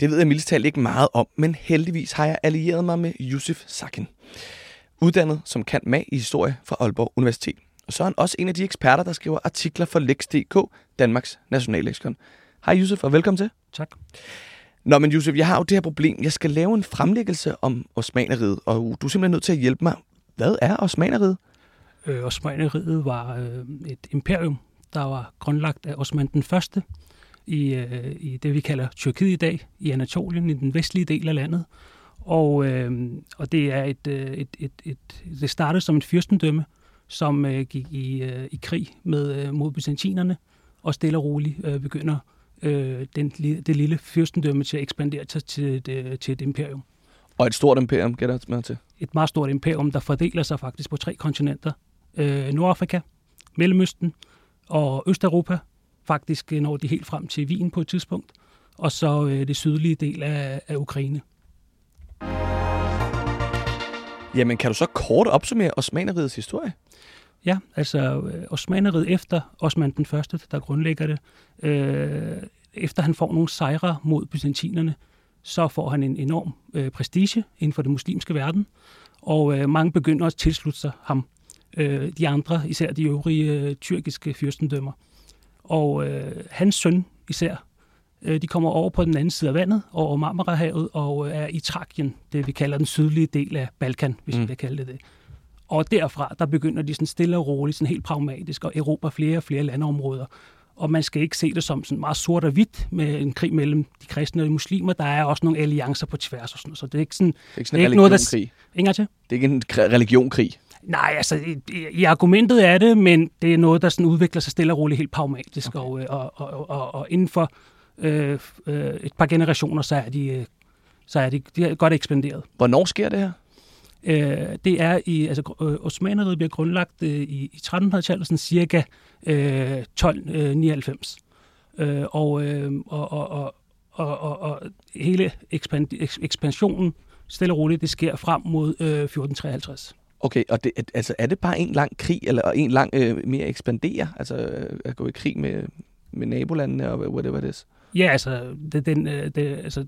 Det ved jeg mildest talt ikke meget om, men heldigvis har jeg allieret mig med Yusuf Sakin. Uddannet som kant mag i historie fra Aalborg Universitet. Og så er han også en af de eksperter, der skriver artikler for Lex.dk, Danmarks nationalleksikon. Hej Yusuf, og velkommen til. Tak. Nå, men Yusuf, jeg har jo det her problem. Jeg skal lave en fremlæggelse om osmaneriet, og du er simpelthen nødt til at hjælpe mig. Hvad er osmaneriet? Øh, Osmaneriet var øh, et imperium, der var grundlagt af Osman den Første i, øh, i det, vi kalder Tyrkiet i dag, i Anatolien, i den vestlige del af landet. Og, øh, og det er et, øh, et, et, et, det startede som et fyrstendømme, som øh, gik i, øh, i krig med øh, mod byzantinerne, og stille og roligt øh, begynder øh, den, det lille fyrstendømme til at ekspandere til, til, et, til et imperium. Og et stort imperium, gætter jeg til? Et meget stort imperium, der fordeler sig faktisk på tre kontinenter. Øh, Nordafrika, Mellemøsten og Østeuropa. Faktisk når de helt frem til Wien på et tidspunkt. Og så øh, det sydlige del af, af Ukraine. Jamen, kan du så kort opsummere Osmaneriets historie? Ja, altså øh, Osmaneriet efter Osman den Første, der grundlægger det, øh, efter han får nogle sejre mod byzantinerne, så får han en enorm øh, prestige inden for den muslimske verden, og øh, mange begynder også at tilslutte sig ham. Øh, de andre, især de øvrige øh, tyrkiske fyrstendømmer. Og øh, hans søn især, øh, de kommer over på den anden side af vandet, over Marmarahavet, og øh, er i Trakien, det vi kalder den sydlige del af Balkan, hvis mm. vi kan kalde det det. Og derfra, der begynder de sådan stille og roligt, sådan helt pragmatisk, at erobre flere og flere landområder. Og man skal ikke se det som sådan meget sort og hvidt med en krig mellem de kristne og de muslimer. Der er også nogle alliancer på tværs og sådan Så det er ikke sådan, det er ikke sådan det er en noget, der... Ingen til? Det er ikke en religionkrig? Nej, altså i, i argumentet er det, men det er noget, der sådan udvikler sig stille og roligt helt pragmatisk. Okay. Og, øh, og, og, og, og inden for øh, øh, et par generationer, så er de, øh, så er de, de er godt ekspanderet. Hvornår sker det her? Øh, det er i, altså Osmaneriet bliver grundlagt øh, i, i 1300-tallet, sådan cirka øh, 1299. Øh, og, øh, og, og, og, og, og, og hele ekspand, ekspansionen, stille og roligt, det sker frem mod øh, 1453. Okay, og det, altså, er det bare en lang krig, eller en lang øh, mere ekspandere? Altså øh, at gå i krig med, med nabolandene og whatever det er? Ja, altså, det, den, øh, det, altså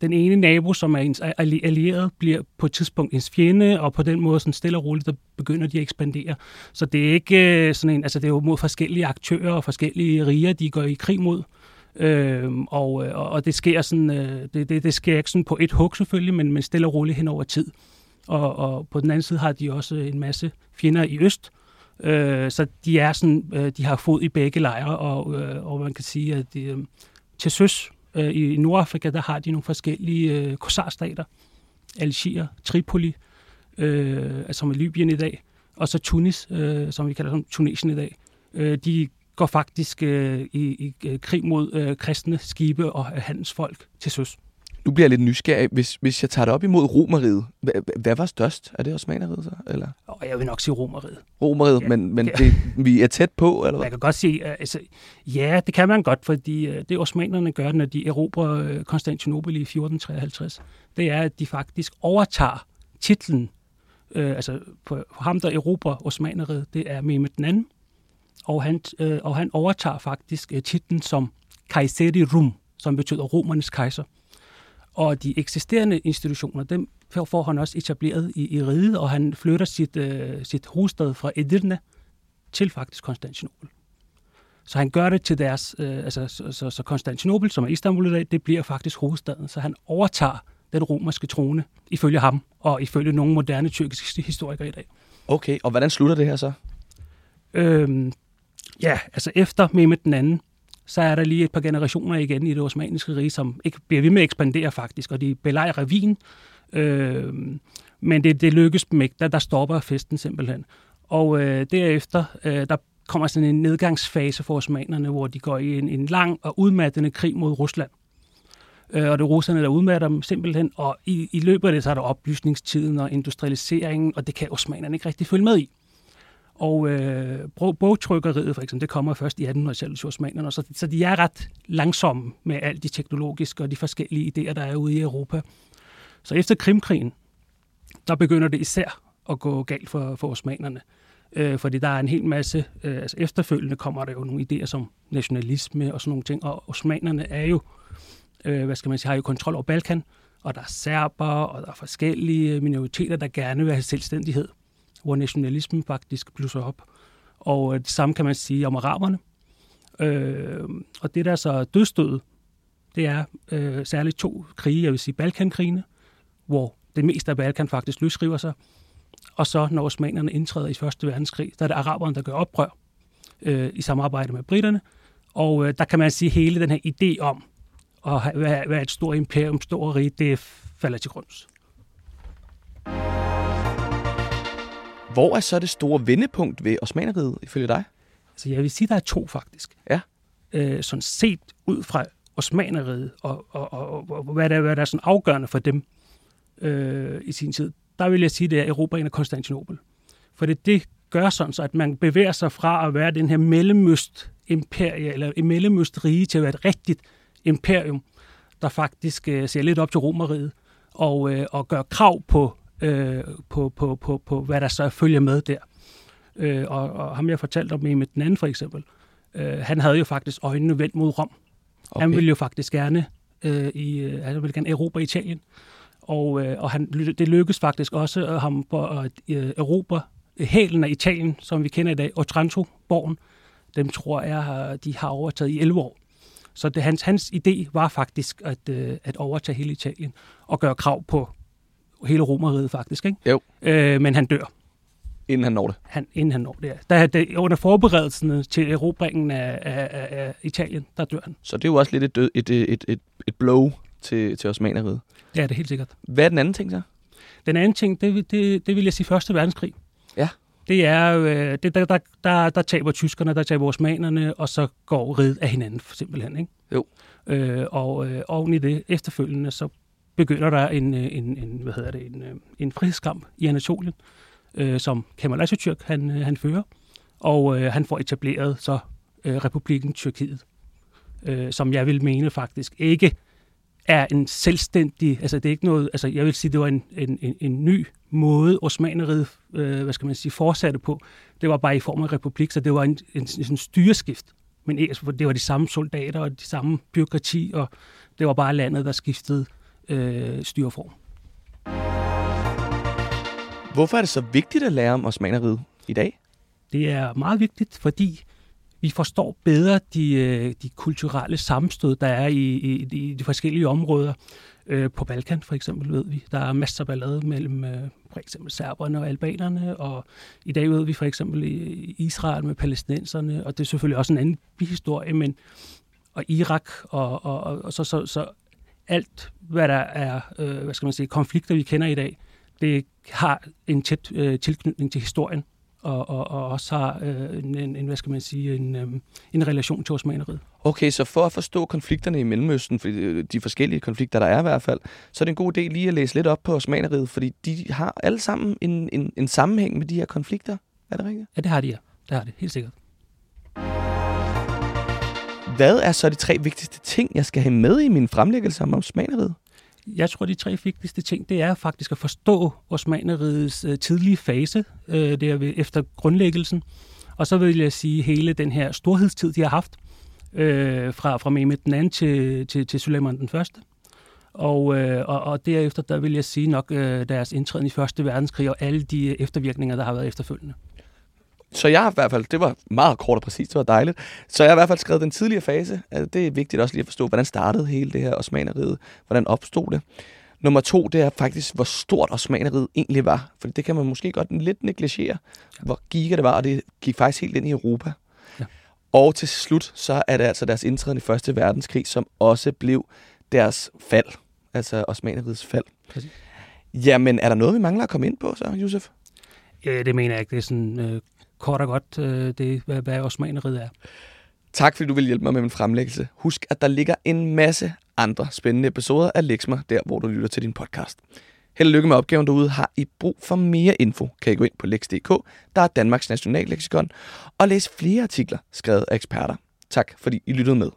den ene nabo, som er ens allieret, bliver på et tidspunkt ens fjende, og på den måde sådan stille og roligt, der begynder de at ekspandere. Så det er ikke øh, sådan en, altså det er jo mod forskellige aktører og forskellige riger, de går i krig mod. Øhm, øh, og, og det sker sådan, øh, det, det, det sker ikke sådan på et hug selvfølgelig, men, men stille og roligt hen over tid. Og, og på den anden side har de også en masse fjender i øst, øh, så de er sådan, øh, de har fod i begge lejre, og, øh, og man kan sige, at de, øh, til søs Øh, I Nordafrika, der har de nogle forskellige øh, korsarstater. Algier, Tripoli, øh, altså som er Libyen i dag, og så Tunis, øh, som vi kalder som Tunesien i dag. Øh, de går faktisk øh, i, i øh, krig mod øh, kristne skibe og handelsfolk til søs. Nu bliver jeg lidt nysgerrig. Hvis, hvis jeg tager det op imod Romeriet, hvad, hvad var størst? Er det Osmaneriet så? Eller? Oh, jeg vil nok sige Romeriet. Romeriet, ja, men, men det, vi er tæt på, eller hvad? Jeg kan godt sige, altså, ja, det kan man godt, fordi øh, det osmanerne gør, når de erobrer øh, Konstantinopel i 1453, det er, at de faktisk overtager titlen. Øh, altså, for ham, der erobrer osmaneriet, det er Mehmed den anden, og han, øh, og han overtager faktisk øh, titlen som Kaiseri Rum, som betyder romernes kejser. Og de eksisterende institutioner, dem får han også etableret i, i riget, og han flytter sit, øh, sit hovedstad fra Edirne til faktisk Konstantinopel. Så han gør det til deres, øh, altså så, så, så Konstantinopel, som er Istanbul i dag, det bliver faktisk hovedstaden. Så han overtager den romerske trone, ifølge ham, og ifølge nogle moderne tyrkiske historikere i dag. Okay, og hvordan slutter det her så? Øhm, ja, altså efter Mehmed den anden, så er der lige et par generationer igen i det osmaniske rige, som ikke bliver ved med at ekspandere faktisk, og de belejrer Wien, øh, men det, det lykkes dem ikke. Der, der stopper festen simpelthen. Og øh, derefter, øh, der kommer sådan en nedgangsfase for osmanerne, hvor de går i en, en lang og udmattende krig mod Rusland. øh, og det er russerne, der udmatter dem simpelthen, og i, i løbet af det, så er der oplysningstiden og industrialiseringen, og det kan osmanerne ikke rigtig følge med i. Og øh, bogtrykkeriet for eksempel, det kommer først i 1800-tallet hos osmanerne, så, så de er ret langsomme med alt de teknologiske og de forskellige idéer, der er ude i Europa. Så efter Krimkrigen, der begynder det især at gå galt for, for osmanerne. Øh, fordi der er en hel masse, øh, altså efterfølgende kommer der jo nogle idéer som nationalisme og sådan nogle ting, og osmanerne er jo, øh, hvad skal man sige, har jo kontrol over Balkan, og der er serber, og der er forskellige minoriteter, der gerne vil have selvstændighed hvor nationalismen faktisk blusser op. Og øh, det samme kan man sige om araberne. Øh, og det der så dødstød, det er øh, særligt to krige, jeg vil sige Balkankrigene, hvor det meste af Balkan faktisk løsriver sig. Og så når osmanerne indtræder i Første Verdenskrig, der er det araberne, der gør oprør øh, i samarbejde med britterne. Og øh, der kan man sige, hele den her idé om at være, være et stort imperium, stort rige, det falder til grunds. Hvor er så det store vendepunkt ved Osmaneriet, ifølge dig? Altså, jeg vil sige, der er to faktisk. Ja. Øh, sådan set ud fra Osmaneriet, og, og, og, og hvad, der, hvad der er sådan afgørende for dem øh, i sin tid, der vil jeg sige, det er Europa af Konstantinopel. For det, det gør sådan, så at man bevæger sig fra at være den her mellemøst imperie, eller mellemøst rige, til at være et rigtigt imperium, der faktisk øh, ser lidt op til Romeriet, og, øh, og gør krav på øh, på, på, på, på, hvad der så følger med der. Øh, og, og ham jeg fortalte om med den anden for eksempel, øh, han havde jo faktisk øjnene vendt mod Rom. Okay. Han ville jo faktisk gerne øh, i, øh, han ville gerne Europa Italien. Og, øh, og han, det lykkedes faktisk også at ham på at øh, Europa hælen af Italien, som vi kender i dag, Otranto-borgen, dem tror jeg, de har overtaget i 11 år. Så det, hans, hans idé var faktisk at, øh, at overtage hele Italien og gøre krav på hele romeriet faktisk, ikke? Jo. Øh, men han dør. Inden han når det? Han, inden han når det, ja. Der, der, under forberedelserne til erobringen af, af, af, af Italien, der dør han. Så det er jo også lidt et, død, et, et, et, et blow til, til osmaneriet. Ja, det er helt sikkert. Hvad er den anden ting så? Den anden ting, det, det, det vil jeg sige Første Verdenskrig. Ja. Det er, øh, det, der, der, der, der taber tyskerne, der taber osmanerne, og så går ridet af hinanden simpelthen. Ikke? Jo. Øh, og øh, oven i det efterfølgende, så begynder der en, øh, en, en, hvad hedder det, en, øh, en frihedskamp i Anatolien, øh, som Kemal Atatürk han, øh, han fører, og øh, han får etableret så øh, republikken Tyrkiet, øh, som jeg vil mene faktisk ikke er en selvstændig, altså det er ikke noget, altså jeg vil sige, det var en, en, en, en ny måde, osmaneriet, øh, hvad skal man sige, fortsatte på. Det var bare i form af republik, så det var en, en, en styreskift. Men altså, det var de samme soldater og de samme byråkrati, og det var bare landet, der skiftede øh, styreform. Hvorfor er det så vigtigt at lære om osmaneriet i dag? Det er meget vigtigt, fordi vi forstår bedre de, øh, de kulturelle sammenstød, der er i, i, i de forskellige områder. Øh, på Balkan for eksempel ved vi, der er masser af ballade mellem øh, for eksempel serberne og albanerne, og i dag ved vi for eksempel i Israel med palæstinenserne, og det er selvfølgelig også en anden historie, men og Irak, og, og, og så, så, så alt, hvad der er øh, hvad skal man sige, konflikter, vi kender i dag, det har en tæt øh, tilknytning til historien, og, og, og også har øh, en, en, hvad skal man sige, en, øh, en relation til osmaneriet. Okay, så for at forstå konflikterne i Mellemøsten, for øh, de forskellige konflikter, der er i hvert fald, så er det en god idé lige at læse lidt op på osmaneriet, fordi de har alle sammen en, en, en sammenhæng med de her konflikter. Er det rigtigt? Ja, det har de, ja. Det har det, helt sikkert. Hvad er så de tre vigtigste ting, jeg skal have med i min fremlæggelse om osmaneriet? Jeg tror, de tre vigtigste ting, det er faktisk at forstå osmanerigets øh, tidlige fase, øh, der ved, efter grundlæggelsen. Og så vil jeg sige hele den her storhedstid, de har haft, øh, fra, fra Mehmed den anden til, til, til Suleiman den første. Og, øh, og, og derefter, der vil jeg sige nok øh, deres indtræden i Første Verdenskrig og alle de øh, eftervirkninger, der har været efterfølgende. Så jeg har i hvert fald, det var meget kort og præcist, det var dejligt. Så jeg har i hvert fald skrevet den tidligere fase. Altså, det er vigtigt også lige at forstå, hvordan startede hele det her osmaneriet, hvordan opstod det. Nummer to, det er faktisk, hvor stort osmaneriet egentlig var. For det kan man måske godt lidt negligere, hvor giga det var, og det gik faktisk helt ind i Europa. Ja. Og til slut, så er det altså deres indtræden i Første Verdenskrig, som også blev deres fald. Altså osmaneriets fald. Præcis. Jamen, er der noget, vi mangler at komme ind på så, Josef? Ja, det mener jeg ikke. Det er sådan øh, kort og godt øh, det, hvad, hvad osmaneriet er. Tak fordi du vil hjælpe mig med min fremlæggelse. Husk, at der ligger en masse andre spændende episoder af Lexmer, der hvor du lytter til din podcast. Held og lykke med opgaven derude. Har I brug for mere info, kan I gå ind på lex.dk, der er Danmarks nationalleksikon, og læse flere artikler skrevet af eksperter. Tak fordi I lyttede med.